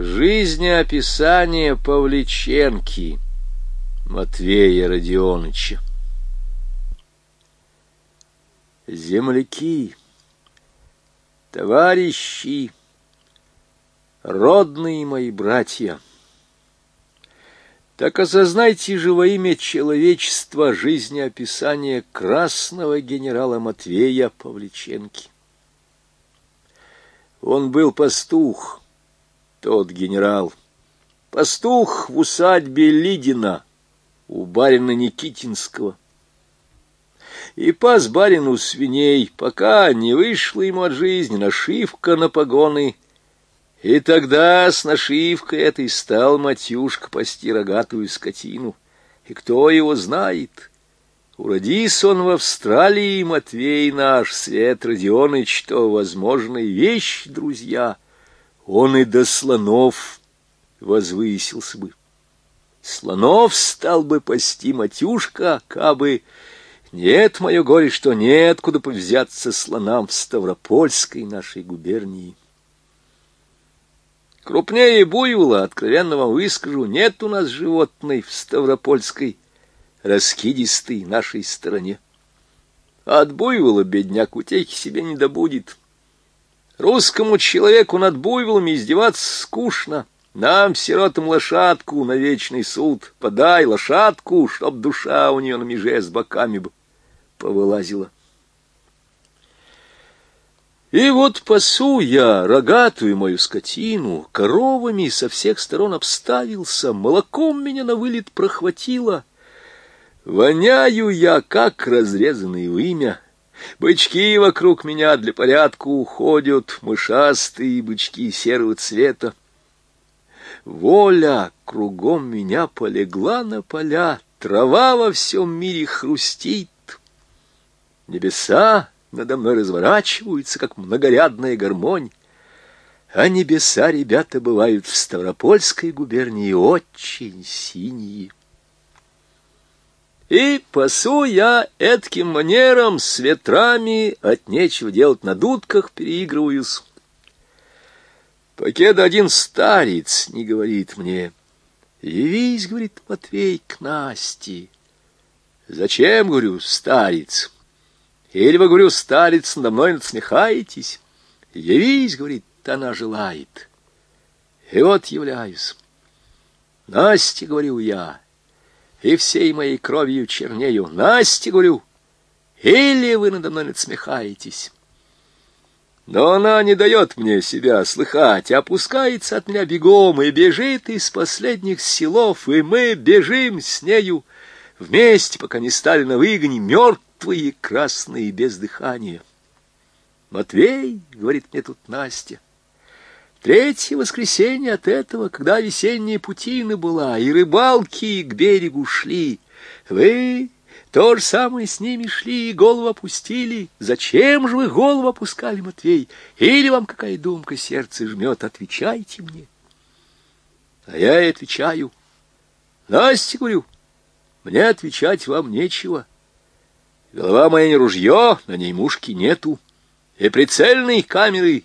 Жизнеописание Павличенки Матвея Родионовича. Земляки, товарищи, родные мои братья, так осознайте же во имя человечества жизнеописание красного генерала Матвея Павличенки. Он был пастух, тот генерал, пастух в усадьбе Лидина у барина Никитинского. И пас барину свиней, пока не вышла ему от жизни нашивка на погоны, и тогда с нашивкой этой стал Матюшка пасти рогатую скотину. И кто его знает, уродись он в Австралии, Матвей наш, Свет Родионыч, то возможная вещь, друзья — он и до слонов возвысился бы. Слонов стал бы пасти матюшка, кабы... Нет, мое горе, что неоткуда повзяться слонам в Ставропольской нашей губернии. Крупнее буйвола, откровенно вам выскажу, нет у нас животной в Ставропольской раскидистой нашей стороне. От буйвола бедняк утехи себе не добудет. Русскому человеку над буйволами издеваться скучно. Нам, сиротам, лошадку на вечный суд. Подай лошадку, чтоб душа у нее на меже с боками бы повылазила. И вот пасу я рогатую мою скотину, коровами со всех сторон обставился, молоком меня на вылет прохватило. Воняю я, как разрезанный вымя, Бычки вокруг меня для порядка уходят, мышастые бычки серого цвета. Воля кругом меня полегла на поля, трава во всем мире хрустит. Небеса надо мной разворачиваются, как многорядная гармонь. А небеса, ребята, бывают в Ставропольской губернии очень синие. И пасу я этким манером с ветрами от нечего делать на дудках переигрываюсь. Покеда один старец не говорит мне. Явись, говорит Матвей, к Насте. Зачем, говорю, старец? Или вы, говорю, старец, надо мной надсмехаетесь? Явись, говорит, она желает. И вот являюсь. Насте, говорю я, — и всей моей кровью чернею. Насте, говорю, или вы надо мной надсмехаетесь? Но она не дает мне себя слыхать, опускается от меня бегом и бежит из последних селов, и мы бежим с нею вместе, пока не стали на выгоне мертвые, красные, без дыхания. «Матвей», — говорит мне тут Настя, — Третье воскресенье от этого, когда весенняя путина была, и рыбалки к берегу шли, вы то же самое с ними шли и голову опустили. Зачем же вы голову опускали, Матвей? Или вам какая думка сердце жмет? Отвечайте мне. А я и отвечаю. Настя, говорю, мне отвечать вам нечего. Голова моя не ружье, на ней мушки нету. И прицельной камеры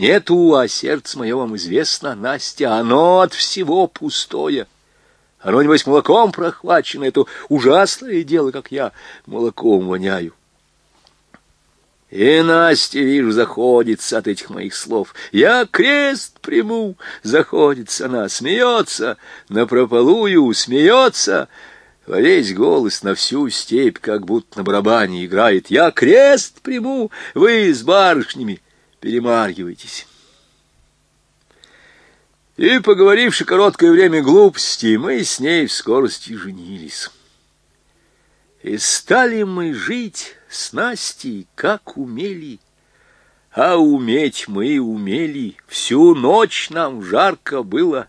Нету, а сердце мое вам известно, Настя, оно от всего пустое. Оно, небось, молоком прохвачено, это ужасное дело, как я молоком воняю. И Настя, вижу, заходится от этих моих слов. Я крест приму, заходится она, смеется, напропалую, смеется, во весь голос на всю степь, как будто на барабане играет. Я крест приму, вы с барышнями перемаргивайтесь. И, поговоривши короткое время глупости, мы с ней в скорости женились. И стали мы жить с Настей, как умели. А уметь мы умели, всю ночь нам жарко было,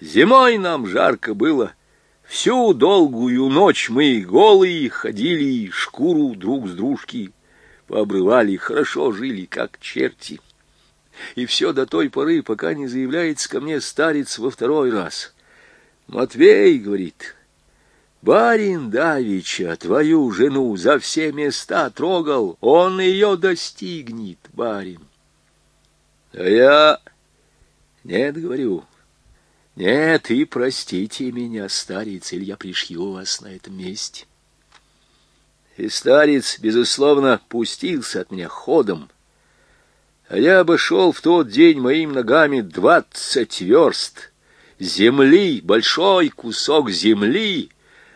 зимой нам жарко было, всю долгую ночь мы голые ходили, шкуру друг с дружки пообрывали, хорошо жили, как черти. И все до той поры, пока не заявляется ко мне старец во второй раз. «Матвей, — говорит, — барин Давича твою жену за все места трогал, он ее достигнет, барин». А я Нет, говорю, нет, и простите меня, старец, или я пришью вас на этом месте. И старец, безусловно, пустился от меня ходом, а я обошел в тот день моим ногами двадцать верст. Земли, большой кусок земли,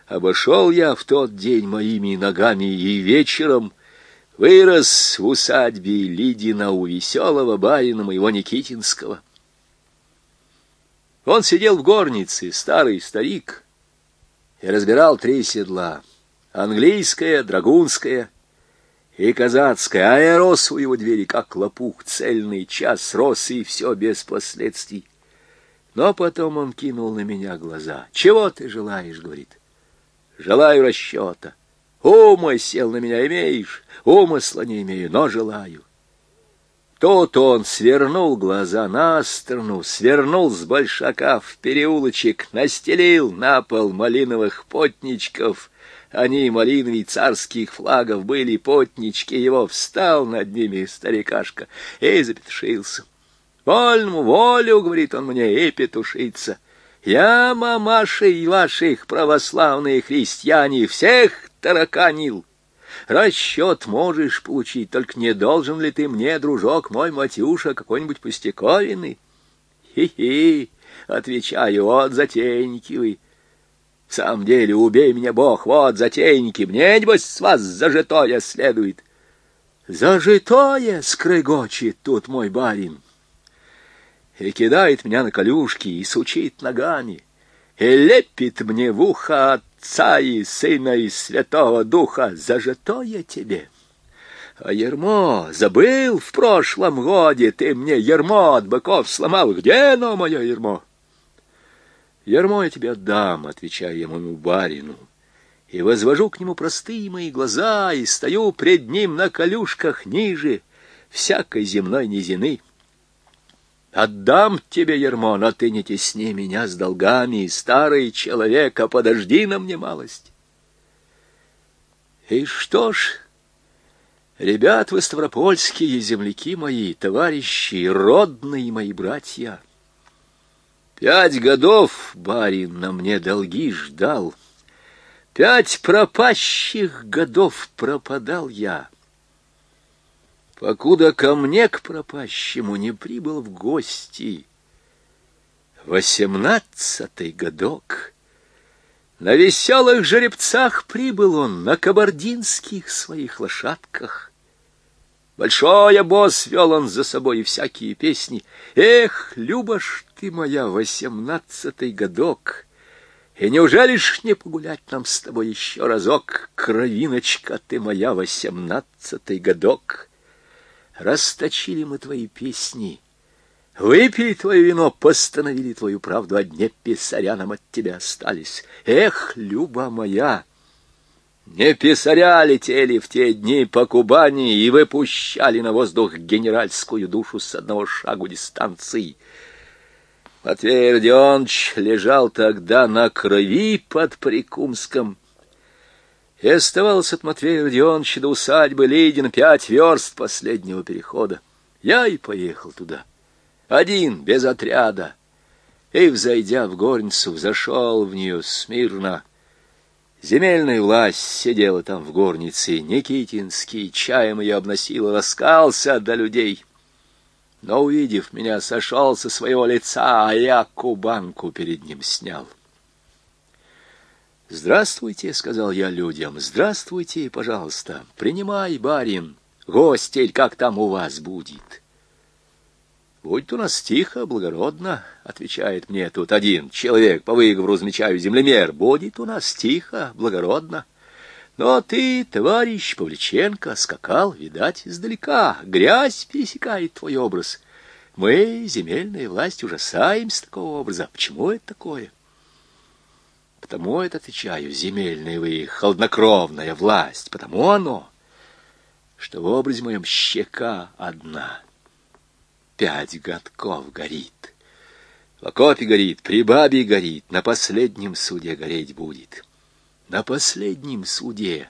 обошел я в тот день моими ногами и вечером вырос в усадьбе Лидина у веселого барина моего Никитинского. Он сидел в горнице, старый старик, и разбирал три седла — английское, драгунское и казацкое, а я рос у его двери, как лопух, цельный час рос, и все без последствий. Но потом он кинул на меня глаза. «Чего ты желаешь?» — говорит. «Желаю расчета. Умысел на меня имеешь, умысла не имею, но желаю». Тут он свернул глаза на сторону, свернул с большака в переулочек, настелил на пол малиновых потничков. Они, малиновый царских флагов, были потнички его, встал над ними старикашка и запетушился. Вольному волю, говорит он мне, и петушиться. Я, мамаши и ваших православные христиане, всех тараканил. Расчет можешь получить, только не должен ли ты мне, дружок мой, Матюша, какой-нибудь пустяковины? Хи-хи, отвечаю, вот затейники вы. В самом деле, убей меня, Бог, вот затейники, мне, небось, с вас зажитое следует. Зажитое скрыгочет тут мой барин и кидает меня на колюшки, и сучит ногами, и лепит мне в ухо Отца и Сына и Святого Духа, зажитое тебе. А ермо забыл в прошлом годе, ты мне ермо от быков сломал, где оно, мое ермо? Ермо я тебе отдам, отвечаю я моему барину, и возвожу к нему простые мои глаза, и стою пред ним на колюшках ниже всякой земной низины. Отдам тебе, ермо, но ты не тесни меня с долгами, старый человек, а подожди на мне малость. И что ж, ребят вы ставропольские, земляки мои, товарищи, родные мои братья, пять годов барин на мне долги ждал, пять пропащих годов пропадал я — покуда ко мне к пропащему не прибыл в гости. Восемнадцатый годок. На веселых жеребцах прибыл он, на кабардинских своих лошадках. Большой обоз вел он за собой всякие песни. Эх, Любаш ты моя, восемнадцатый годок! И неужели ж не погулять нам с тобой еще разок, кровиночка ты моя, восемнадцатый годок? Расточили мы твои песни, выпили твое вино, постановили твою правду, дне писаря нам от тебя остались. Эх, Люба моя! Не писаря летели в те дни по Кубани и выпущали на воздух генеральскую душу с одного шагу дистанции. Матвей Родионович лежал тогда на крови под Прикумском, и оставалось от Матвея Родионовича до усадьбы Лидина пять верст последнего перехода. Я и поехал туда, один, без отряда, и, взойдя в горницу, зашел в нее смирно. Земельная власть сидела там в горнице, Никитинский чаем ее обносил и раскался до людей. Но, увидев меня, сошел со своего лица, а я кубанку перед ним снял. «Здравствуйте», — сказал я людям, — «здравствуйте, пожалуйста, принимай, барин, гостель, как там у вас будет». «Будет у нас тихо, благородно», — отвечает мне тут один человек, по выговору замечаю землемер, «будет у нас тихо, благородно». Но ты, товарищ Павличенко, скакал, видать, издалека, грязь пересекает твой образ. Мы, земельная власть, ужасаемся такого образа. Почему это такое?» Потому это, отвечаю, земельная вы, холоднокровная власть, потому оно, что в образе моем щека одна, пять годков горит. В окопе горит, при бабе горит, на последнем суде гореть будет. На последнем суде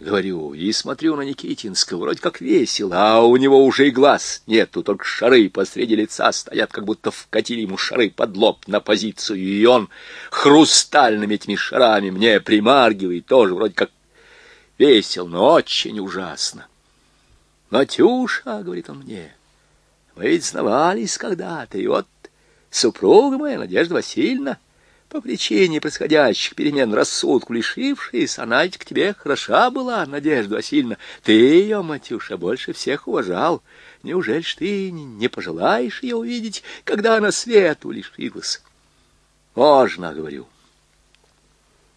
Говорю, и смотрю на Никитинского, вроде как весело, а у него уже и глаз нету, только шары посреди лица стоят, как будто вкатили ему шары под лоб на позицию, и он хрустальными этими шарами мне примаргивает, тоже вроде как весел, но очень ужасно. «Матюша», — говорит он мне, — «мы ведь знавались когда-то, и вот супруга моя, Надежда Васильевна, — по причине происходящих перемен рассудку лишившись, она ведь к тебе хороша была, Надежда Васильевна. Ты ее, Матюша, больше всех уважал. Неужели ж ты не пожелаешь ее увидеть, когда она свету лишилась? Можно, говорю.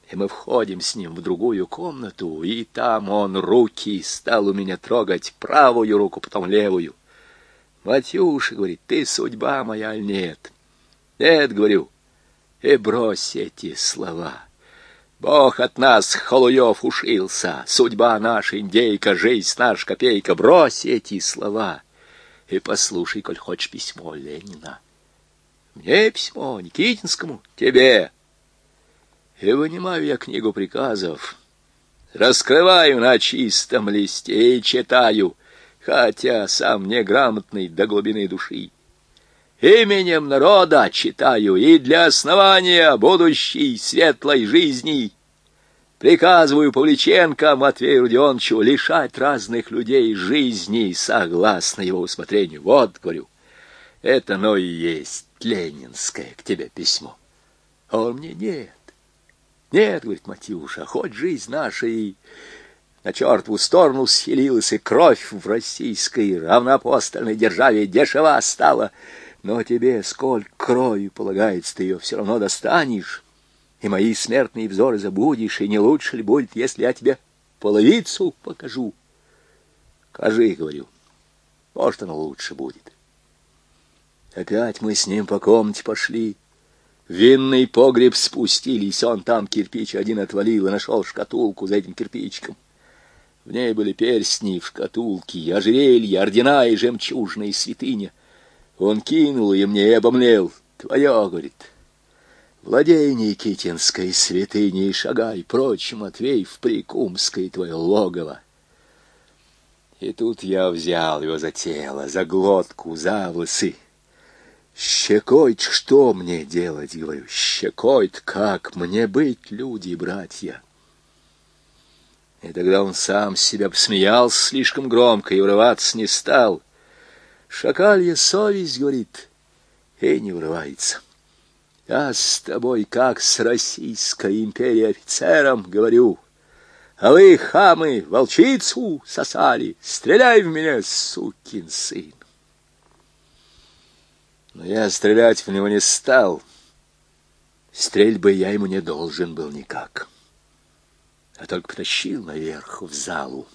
И мы входим с ним в другую комнату, и там он руки стал у меня трогать, правую руку, потом левую. Матюша, говорит, ты судьба моя, аль нет? Нет, говорю, и брось эти слова. Бог от нас, холуев, ушился, судьба наша индейка, жизнь наш копейка. Брось эти слова и послушай, коль хочешь, письмо Ленина. Мне письмо, Никитинскому, тебе. И вынимаю я книгу приказов, раскрываю на чистом листе и читаю, хотя сам неграмотный до глубины души именем народа читаю и для основания будущей светлой жизни. Приказываю Павличенко Матвею Родионовичу лишать разных людей жизни согласно его усмотрению. Вот, говорю, это оно и есть ленинское к тебе письмо. А он мне нет. Нет, говорит Матюша, хоть жизнь наша и на чертову сторону схилилась, и кровь в российской равноапостольной державе дешева стала — но тебе сколько крови полагается, ты ее все равно достанешь, и мои смертные взоры забудешь, и не лучше ли будет, если я тебе половицу покажу? Кажи, говорю, может, оно лучше будет. Опять мы с ним по комнате пошли. Винный погреб спустились, он там кирпич один отвалил и нашел шкатулку за этим кирпичиком. В ней были перстни в шкатулке, ожерелья, ордена и жемчужные святыня — он кинул и мне и обомлел. Твое, говорит, владей Никитинской святыней, шагай прочь, Матвей, в Прикумское твое логово. И тут я взял его за тело, за глотку, за волосы. щекой что мне делать, говорю, щекой как мне быть, люди, братья? И тогда он сам себя посмеялся слишком громко и урываться не стал — Шакалья совесть, говорит, и не врывается. Я с тобой, как с Российской империей офицером, говорю, а вы, хамы, волчицу сосали, стреляй в меня, сукин сын. Но я стрелять в него не стал. Стрельбы я ему не должен был никак, а только потащил наверх в залу.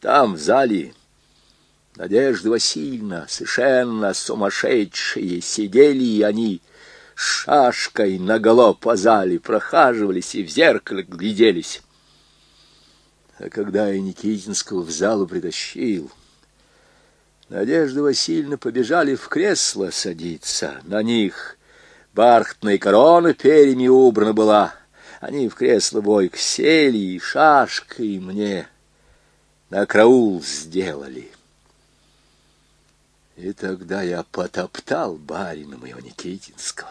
Там, в зале, Надежда Васильевна, совершенно сумасшедшие, сидели они шашкой наголо по зале, прохаживались и в зеркало гляделись. А когда я Никитинского в залу притащил, Надежда Васильевна побежали в кресло садиться. На них бархатная корона перьями убрана была. Они в кресло бойко сели и шашкой мне на караул сделали. И тогда я потоптал барина моего Никитинского.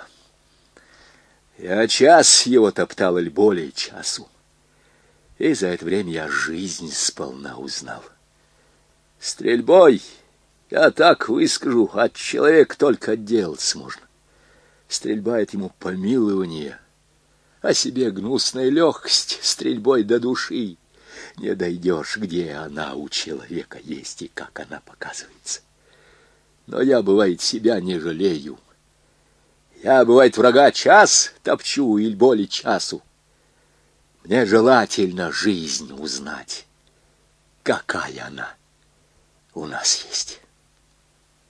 Я час его топтал, или более часу. И за это время я жизнь сполна узнал. Стрельбой, я так выскажу, от человека только отделаться можно. Стрельба — это ему помилование, а себе гнусная легкость стрельбой до души. Не дойдешь, где она у человека есть и как она показывается. Но я, бывает, себя не жалею. Я, бывает, врага час топчу или более часу. Мне желательно жизнь узнать, какая она у нас есть».